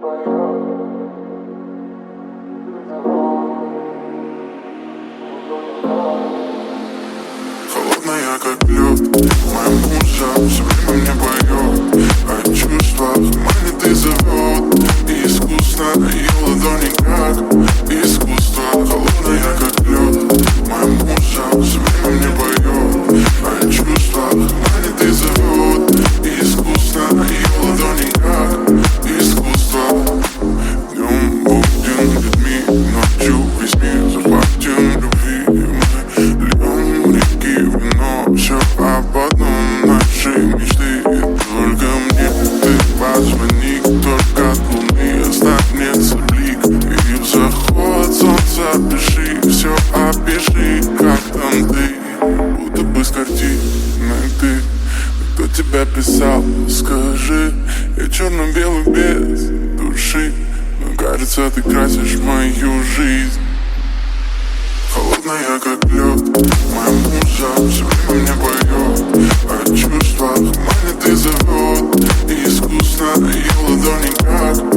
Холодная, как лед. Моя мужа все время мне поет О чувствах манит и зовет И искусно ее ладони как тебя писал Скажи, я черно-белый без души Но кажется, ты красишь мою жизнь. Холодная, как лед Моя муза все время мне поет О чувствах, манит и зовет И искусно ее ладони как